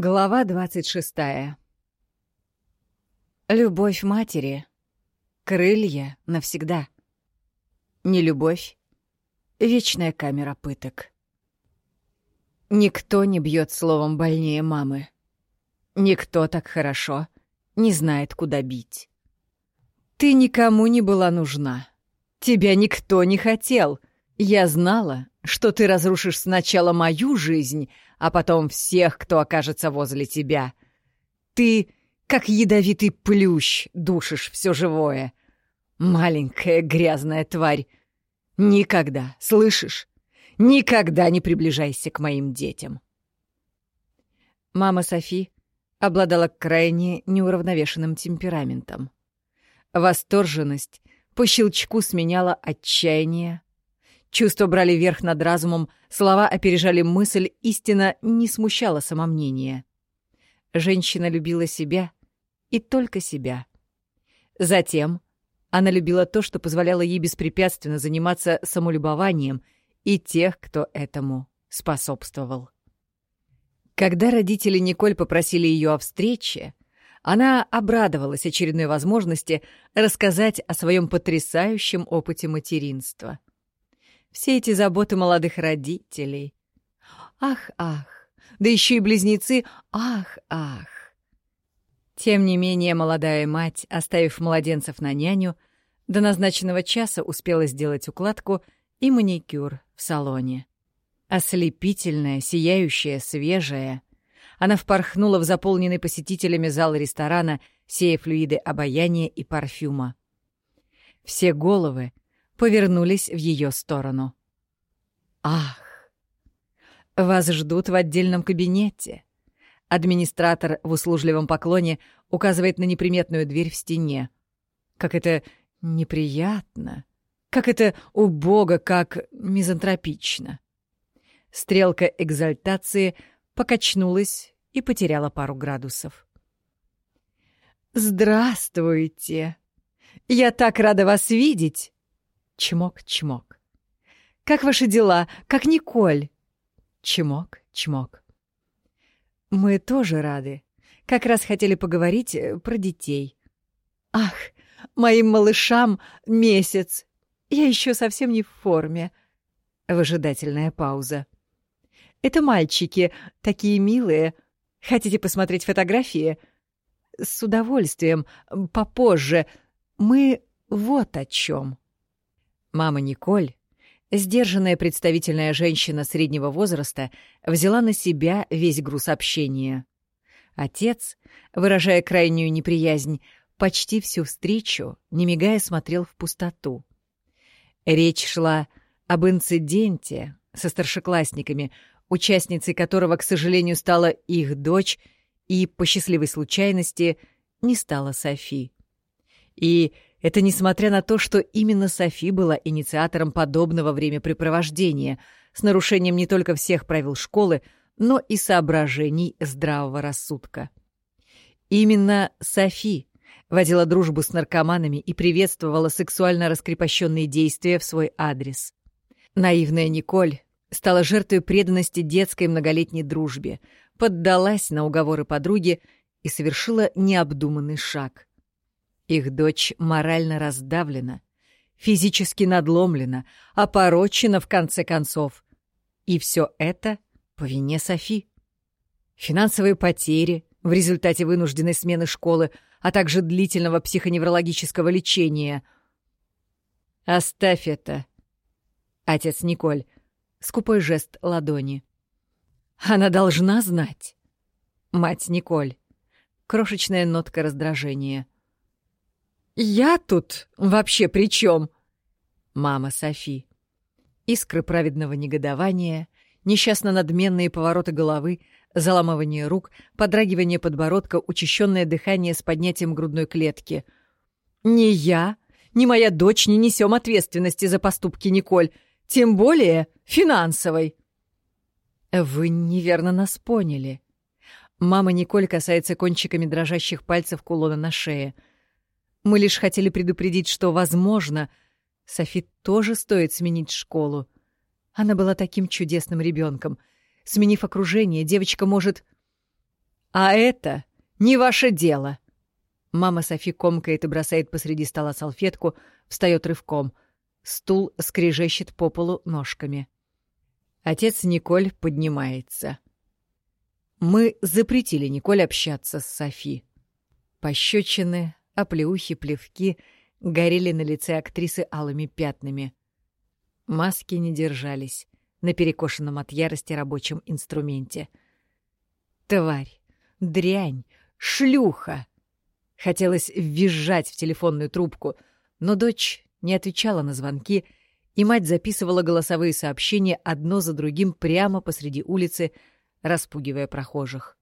Глава 26. Любовь матери. Крылья навсегда. Нелюбовь. Вечная камера пыток. Никто не бьет словом больнее мамы. Никто так хорошо не знает, куда бить. Ты никому не была нужна. Тебя никто не хотел. Я знала, что ты разрушишь сначала мою жизнь, а потом всех, кто окажется возле тебя. Ты, как ядовитый плющ, душишь все живое. Маленькая грязная тварь. Никогда, слышишь? Никогда не приближайся к моим детям. Мама Софи обладала крайне неуравновешенным темпераментом. Восторженность по щелчку сменяла отчаяние, Чувства брали верх над разумом, слова опережали мысль, истина не смущала самомнение. Женщина любила себя и только себя. Затем она любила то, что позволяло ей беспрепятственно заниматься самолюбованием и тех, кто этому способствовал. Когда родители Николь попросили ее о встрече, она обрадовалась очередной возможности рассказать о своем потрясающем опыте материнства — все эти заботы молодых родителей. Ах, ах, да еще и близнецы, ах, ах. Тем не менее, молодая мать, оставив младенцев на няню, до назначенного часа успела сделать укладку и маникюр в салоне. Ослепительная, сияющая, свежая. Она впорхнула в заполненный посетителями зал ресторана, сея флюиды обаяния и парфюма. Все головы — повернулись в ее сторону. «Ах! Вас ждут в отдельном кабинете!» Администратор в услужливом поклоне указывает на неприметную дверь в стене. Как это неприятно! Как это убого, как мизантропично! Стрелка экзальтации покачнулась и потеряла пару градусов. «Здравствуйте! Я так рада вас видеть!» Чмок-чмок. «Как ваши дела? Как Николь?» Чмок-чмок. «Мы тоже рады. Как раз хотели поговорить э, про детей». «Ах, моим малышам месяц. Я еще совсем не в форме». Выжидательная пауза. «Это мальчики, такие милые. Хотите посмотреть фотографии?» «С удовольствием. Попозже. Мы вот о чем. Мама Николь, сдержанная представительная женщина среднего возраста, взяла на себя весь груз общения. Отец, выражая крайнюю неприязнь, почти всю встречу, не мигая, смотрел в пустоту. Речь шла об инциденте со старшеклассниками, участницей которого, к сожалению, стала их дочь, и, по счастливой случайности, не стала Софи. И это несмотря на то, что именно Софи была инициатором подобного времяпрепровождения, с нарушением не только всех правил школы, но и соображений здравого рассудка. Именно Софи водила дружбу с наркоманами и приветствовала сексуально раскрепощенные действия в свой адрес. Наивная Николь стала жертвой преданности детской многолетней дружбе, поддалась на уговоры подруги и совершила необдуманный шаг. Их дочь морально раздавлена, физически надломлена, опорочена в конце концов. И все это по вине Софи. Финансовые потери в результате вынужденной смены школы, а также длительного психоневрологического лечения. «Оставь это!» Отец Николь. Скупой жест ладони. «Она должна знать!» Мать Николь. Крошечная нотка раздражения. «Я тут вообще при чем?» Мама Софи. Искры праведного негодования, несчастно надменные повороты головы, заламывание рук, подрагивание подбородка, учащенное дыхание с поднятием грудной клетки. «Ни я, ни моя дочь не несем ответственности за поступки Николь, тем более финансовой». «Вы неверно нас поняли». Мама Николь касается кончиками дрожащих пальцев кулона на шее — мы лишь хотели предупредить, что, возможно, Софи тоже стоит сменить школу. Она была таким чудесным ребенком. Сменив окружение, девочка может... А это не ваше дело. Мама Софи комкает и бросает посреди стола салфетку, встает рывком. Стул скрежещет по полу ножками. Отец Николь поднимается. Мы запретили Николь общаться с Софи. Пощечины, оплеухи, плевки горели на лице актрисы алыми пятнами. Маски не держались на перекошенном от ярости рабочем инструменте. Тварь, дрянь, шлюха! Хотелось визжать в телефонную трубку, но дочь не отвечала на звонки, и мать записывала голосовые сообщения одно за другим прямо посреди улицы, распугивая прохожих.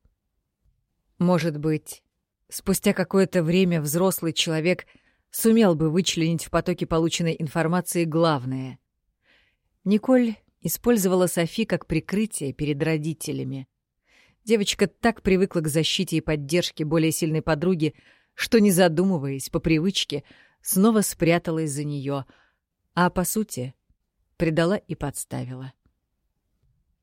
Может быть, спустя какое-то время взрослый человек сумел бы вычленить в потоке полученной информации главное. Николь использовала Софи как прикрытие перед родителями. Девочка так привыкла к защите и поддержке более сильной подруги, что, не задумываясь по привычке, снова спряталась за нее, а, по сути, предала и подставила.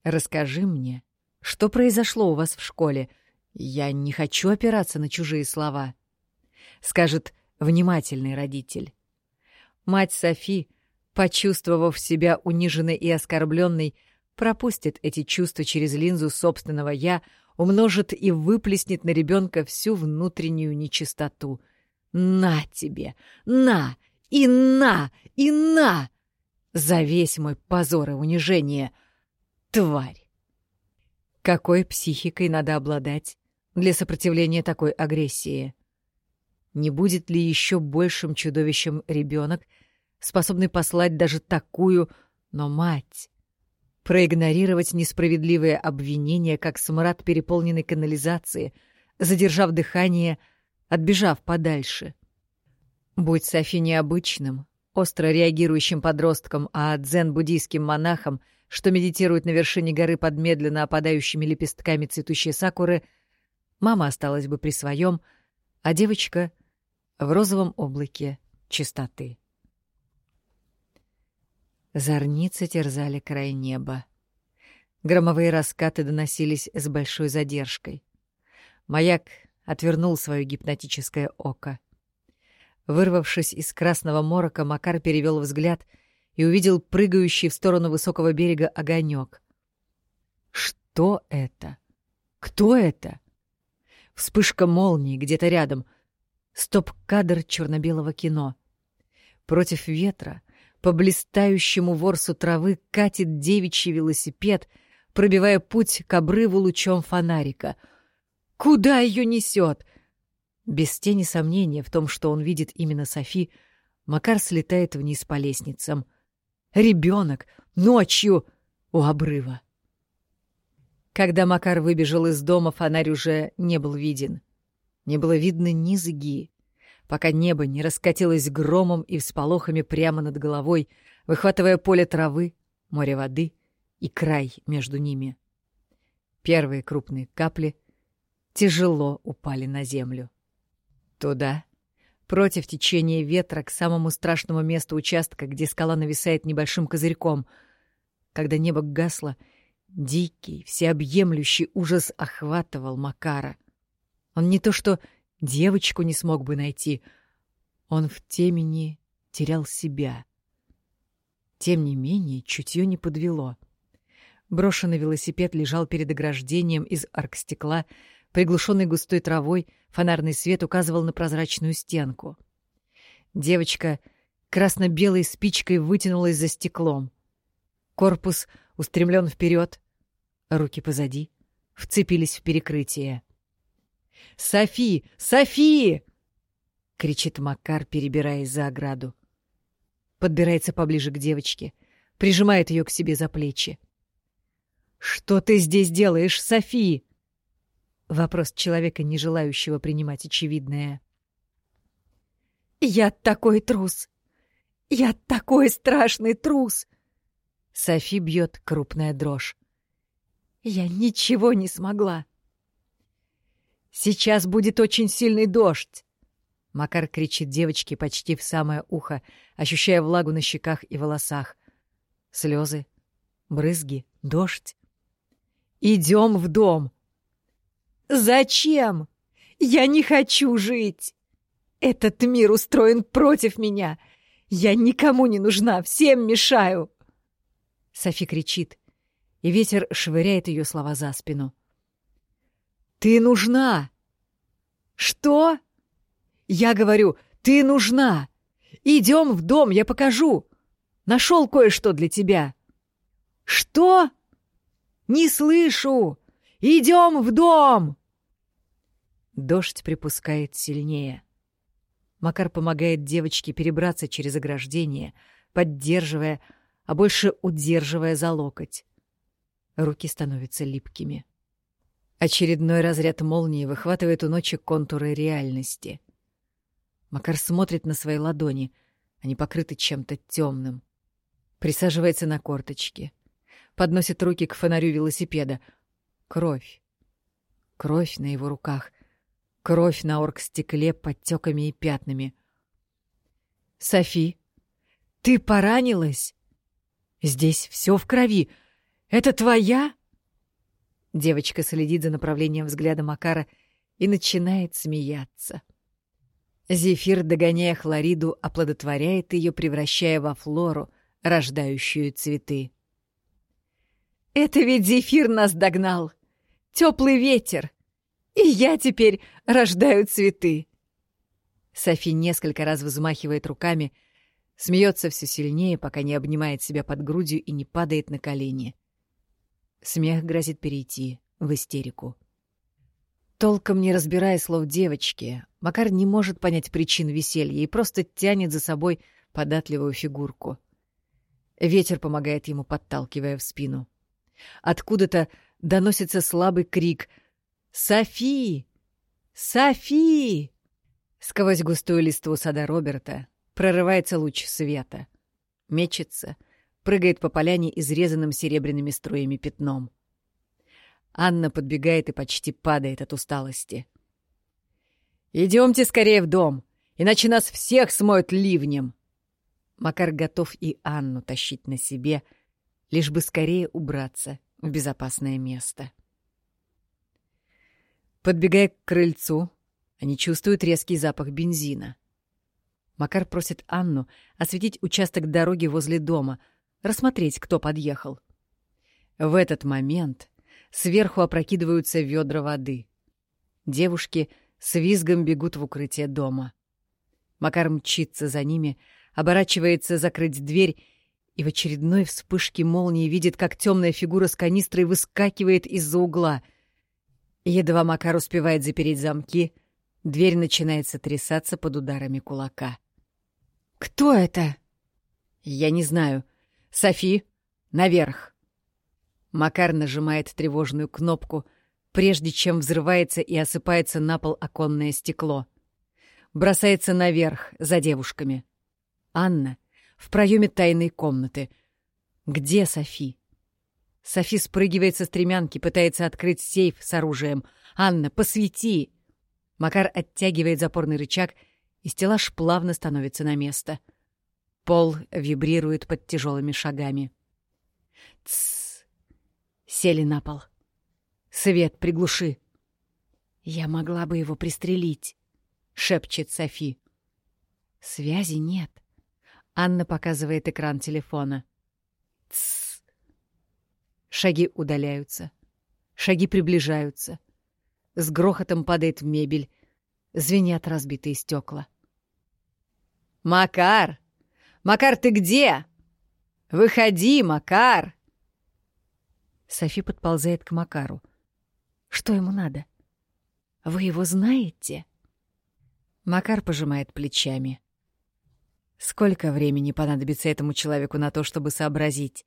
«Расскажи мне, что произошло у вас в школе? Я не хочу опираться на чужие слова», — скажет внимательный родитель. Мать Софи — почувствовав себя униженной и оскорбленной, пропустит эти чувства через линзу собственного «я», умножит и выплеснет на ребенка всю внутреннюю нечистоту. «На тебе! На! И на! И на!» За весь мой позор и унижение. Тварь! Какой психикой надо обладать для сопротивления такой агрессии? Не будет ли еще большим чудовищем ребенок, способный послать даже такую, но мать. Проигнорировать несправедливые обвинения, как смрад переполненной канализации, задержав дыхание, отбежав подальше. Будь Софи необычным, остро реагирующим подростком, а дзен-буддийским монахом, что медитирует на вершине горы под медленно опадающими лепестками цветущей сакуры, мама осталась бы при своем, а девочка — в розовом облаке чистоты. Зорницы терзали край неба. Громовые раскаты доносились с большой задержкой. Маяк отвернул свое гипнотическое око. Вырвавшись из красного морока, Макар перевел взгляд и увидел прыгающий в сторону высокого берега огонек. Что это? Кто это? Вспышка молнии где-то рядом. Стоп-кадр черно-белого кино. Против ветра — по блистающему ворсу травы катит девичий велосипед, пробивая путь к обрыву лучом фонарика. Куда ее несет? Без тени сомнения в том, что он видит именно Софи, Макар слетает вниз по лестницам. Ребенок! Ночью! У обрыва! Когда Макар выбежал из дома, фонарь уже не был виден. Не было видно ни зги, пока небо не раскатилось громом и всполохами прямо над головой, выхватывая поле травы, море воды и край между ними. Первые крупные капли тяжело упали на землю. Туда, против течения ветра, к самому страшному месту участка, где скала нависает небольшим козырьком. Когда небо гасло, дикий, всеобъемлющий ужас охватывал Макара. Он не то что девочку не смог бы найти. Он в темени терял себя. Тем не менее, чутье не подвело. Брошенный велосипед лежал перед ограждением из аркстекла, приглушенный густой травой, фонарный свет указывал на прозрачную стенку. Девочка красно-белой спичкой вытянулась за стеклом. Корпус устремлен вперед, руки позади, вцепились в перекрытие. «Софи! Софи!» — кричит Макар, перебираясь за ограду. Подбирается поближе к девочке, прижимает ее к себе за плечи. «Что ты здесь делаешь, Софи?» Вопрос человека, не желающего принимать очевидное. «Я такой трус! Я такой страшный трус!» Софи бьет крупная дрожь. «Я ничего не смогла!» Сейчас будет очень сильный дождь!» Макар кричит девочке почти в самое ухо, ощущая влагу на щеках и волосах. Слезы, брызги, дождь. «Идем в дом!» Зачем? Я не хочу жить. Этот мир устроен против меня. Я никому не нужна, всем мешаю. Софи кричит, и ветер швыряет ее слова за спину. «Ты нужна!» «Что?» «Я говорю, ты нужна! Идем в дом, я покажу! Нашел кое-что для тебя!» «Что?» «Не слышу! Идем в дом!» Дождь припускает сильнее. Макар помогает девочке перебраться через ограждение, поддерживая, а больше удерживая за локоть. Руки становятся липкими. Очередной разряд молнии выхватывает у ночи контуры реальности. Макар смотрит на свои ладони, они покрыты чем-то темным. Присаживается на корточки. Подносит руки к фонарю велосипеда. Кровь. Кровь на его руках. Кровь на оргстекле подтеками и пятнами. «Софи, ты поранилась? Здесь все в крови. Это твоя?» Девочка следит за направлением взгляда Макара и начинает смеяться. Зефир, догоняя хлориду, оплодотворяет ее, превращая во флору, рождающую цветы. «Это ведь зефир нас догнал! Теплый ветер! И я теперь рождаю цветы!» Софи несколько раз взмахивает руками, смеется все сильнее, пока не обнимает себя под грудью и не падает на колени. Смех грозит перейти в истерику. Толком не разбирая слов девочки, Макар не может понять причин веселья и просто тянет за собой податливую фигурку. Ветер помогает ему, подталкивая в спину. Откуда-то доносится слабый крик «Софи! Софи!» Сквозь густую листву сада Роберта прорывается луч света. Мечется — прыгает по поляне изрезанным серебряными струями пятном. Анна подбегает и почти падает от усталости. «Идемте скорее в дом, иначе нас всех смоют ливнем!» Макар готов и Анну тащить на себе, лишь бы скорее убраться в безопасное место. Подбегая к крыльцу, они чувствуют резкий запах бензина. Макар просит Анну осветить участок дороги возле дома — рассмотреть, кто подъехал. В этот момент сверху опрокидываются ведра воды. Девушки с визгом бегут в укрытие дома. Макар мчится за ними, оборачивается закрыть дверь и в очередной вспышке молнии видит, как темная фигура с канистрой выскакивает из-за угла. Едва Макар успевает запереть замки, дверь начинает сотрясаться под ударами кулака. «Кто это?» «Я не знаю», «Софи, наверх!» Макар нажимает тревожную кнопку, прежде чем взрывается и осыпается на пол оконное стекло. Бросается наверх, за девушками. Анна в проеме тайной комнаты. Где Софи? Софи спрыгивает со стремянки, пытается открыть сейф с оружием. «Анна, посвети!» Макар оттягивает запорный рычаг, и стеллаж плавно становится на место — Пол вибрирует под тяжелыми шагами. Тссс. Сели на пол. Свет приглуши. Я могла бы его пристрелить, шепчет Софи. Связи нет. Анна показывает экран телефона. Тссс. Шаги удаляются. Шаги приближаются. С грохотом падает мебель. Звенят разбитые стекла. «Макар!» Макар, ты где? Выходи, Макар!» Софи подползает к Макару. «Что ему надо? Вы его знаете?» Макар пожимает плечами. Сколько времени понадобится этому человеку на то, чтобы сообразить?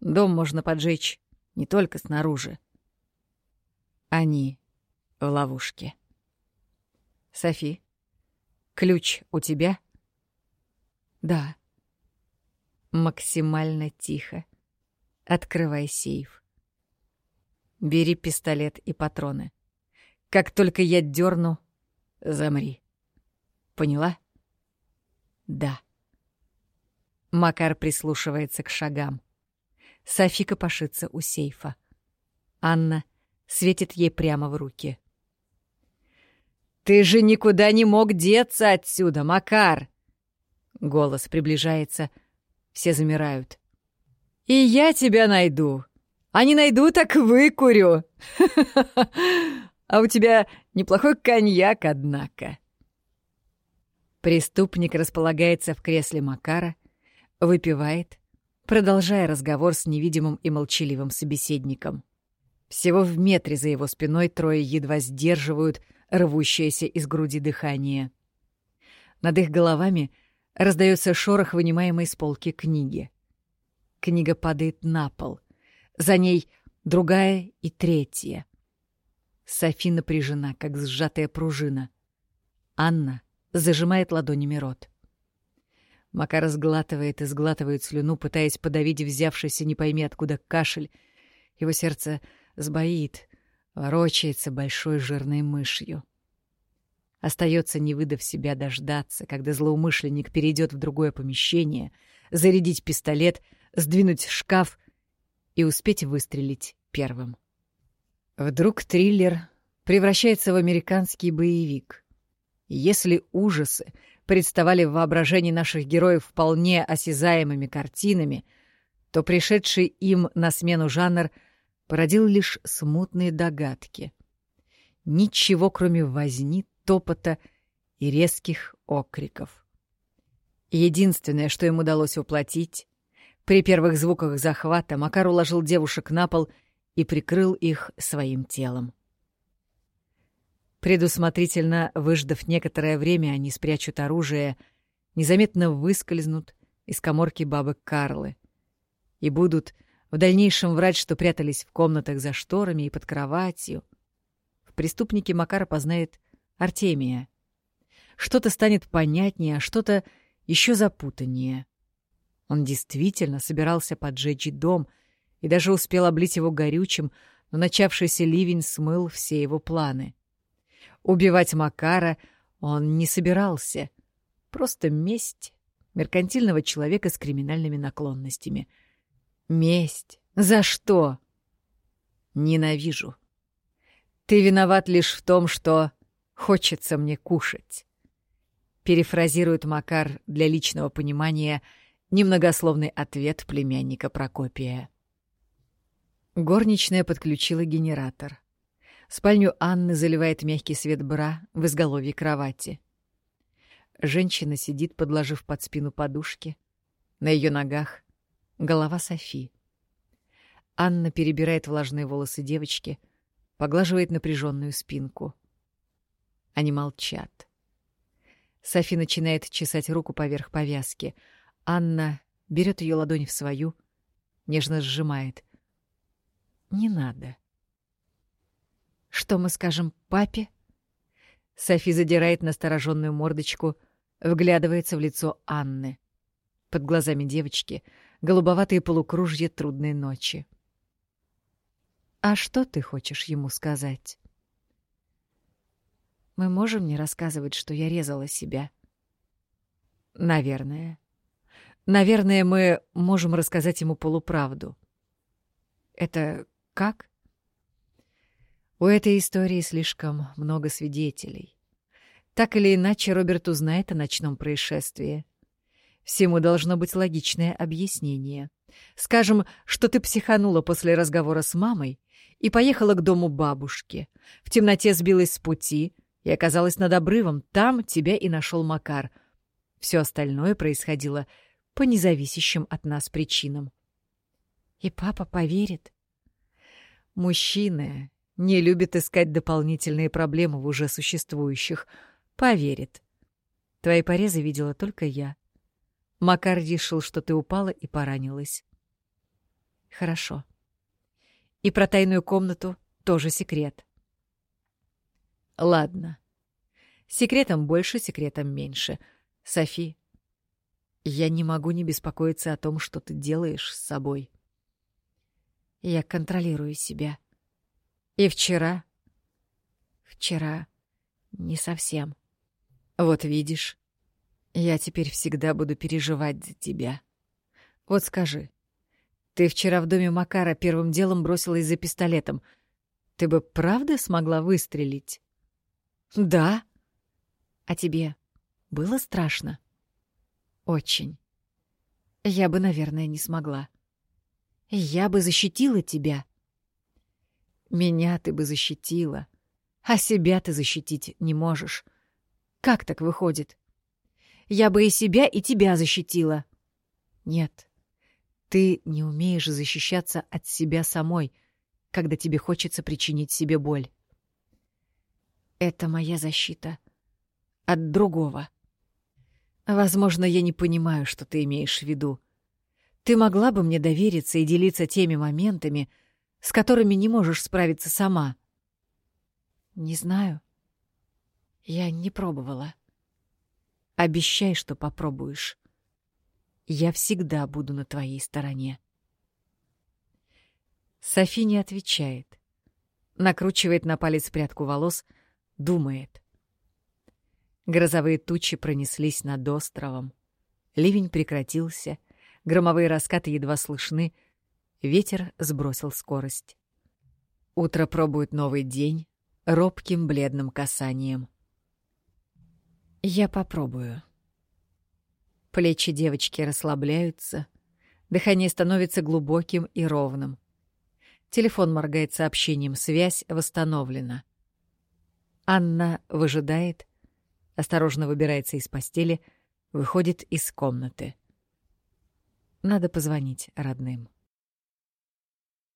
Дом можно поджечь не только снаружи. Они в ловушке. Софи, ключ у тебя? Да. Максимально тихо. Открывай сейф. Бери пистолет и патроны. Как только я дерну, замри. Поняла? Да. Макар прислушивается к шагам. Софика пошится у сейфа. Анна светит ей прямо в руки — Ты же никуда не мог деться отсюда, Макар!» Голос приближается. Все замирают. «И я тебя найду. А не найду, так выкурю. А у тебя неплохой коньяк, однако». Преступник располагается в кресле Макара, выпивает, продолжая разговор с невидимым и молчаливым собеседником. Всего в метре за его спиной трое едва сдерживают рвущееся из груди дыхание. Над их головами раздается шорох, вынимаемой с полки книги. Книга падает на пол. За ней другая и третья. Софи напряжена, как сжатая пружина. Анна зажимает ладонями рот. Макар сглатывает и сглатывает слюну, пытаясь подавить взявшийся не пойми откуда кашель. Его сердце сбоит, ворочается большой жирной мышью. Остается, не выдав себя, дождаться, когда злоумышленник перейдет в другое помещение, зарядить пистолет, сдвинуть шкаф и успеть выстрелить первым. Вдруг триллер превращается в американский боевик. Если ужасы представали в воображении наших героев вполне осязаемыми картинами, то пришедший им на смену жанр породил лишь смутные догадки. Ничего, кроме возни, топота и резких окриков. Единственное, что им удалось воплотить, при первых звуках захвата Макар уложил девушек на пол и прикрыл их своим телом. Предусмотрительно выждав некоторое время, они спрячут оружие, незаметно выскользнут из коморки бабы Карлы и будут в дальнейшем врать, что прятались в комнатах за шторами и под кроватью. В преступнике Макар познает Артемия. Что-то станет понятнее, а что-то еще запутаннее. Он действительно собирался поджечь дом и даже успел облить его горючим, но начавшийся ливень смыл все его планы. Убивать Макара он не собирался. Просто месть меркантильного человека с криминальными наклонностями. Месть? За что? Ненавижу. Ты виноват лишь в том, что хочется мне кушать. Перефразирует Макар для личного понимания немногословный ответ племянника Прокопия. Горничная подключила генератор. Спальню Анны заливает мягкий свет бра в изголовье кровати. Женщина сидит, подложив под спину подушки. На ее ногах — голова Софи. Анна перебирает влажные волосы девочки, поглаживает напряженную спинку. Они молчат. Софи начинает чесать руку поверх повязки. Анна берет ее ладонь в свою, нежно сжимает. «Не надо», что мы скажем папе? Софи задирает настороженную мордочку, вглядывается в лицо Анны. Под глазами девочки голубоватые полукружья трудной ночи. «А что ты хочешь ему сказать?» «Мы можем не рассказывать, что я резала себя?» «Наверное. Наверное, мы можем рассказать ему полуправду». «Это как?» У этой истории слишком много свидетелей. Так или иначе, Роберт узнает о ночном происшествии. Всему должно быть логичное объяснение. Скажем, что ты психанула после разговора с мамой и поехала к дому бабушки. В темноте сбилась с пути и оказалась над обрывом. Там тебя и нашел Макар. Все остальное происходило по независящим от нас причинам. И папа поверит. Мужчины не любит искать дополнительные проблемы в уже существующих. Поверит. Твои порезы видела только я. Макар решил, что ты упала и поранилась. Хорошо. И про тайную комнату тоже секрет. Ладно. Секретом больше, секретом меньше. Софи, я не могу не беспокоиться о том, что ты делаешь с собой. Я контролирую себя. И вчера? Вчера не совсем. Вот видишь, я теперь всегда буду переживать за тебя. Вот скажи, ты вчера в доме Макара первым делом бросилась за пистолетом. Ты бы правда смогла выстрелить? Да, А тебе было страшно? Очень. Я бы, наверное, не смогла. Я бы защитила тебя. Меня ты бы защитила, а себя ты защитить не можешь. Как так выходит? Я бы и себя, и тебя защитила. Нет, ты не умеешь защищаться от себя самой, когда тебе хочется причинить себе боль. Это моя защита. От другого. Возможно, я не понимаю, что ты имеешь в виду. Ты могла бы мне довериться и делиться теми моментами, с которыми не можешь справиться сама. Не знаю. Я не пробовала. Обещай, что попробуешь. Я всегда буду на твоей стороне. Софи не отвечает. Накручивает на палец прядку волос, думает. Грозовые тучи пронеслись над островом. Ливень прекратился, громовые раскаты едва слышны, ветер сбросил скорость. Утро пробует новый день робким бледным касанием. Я попробую. Плечи девочки расслабляются, дыхание становится глубоким и ровным. Телефон моргает сообщением «Связь восстановлена». Анна выжидает, осторожно выбирается из постели, выходит из комнаты. Надо позвонить родным.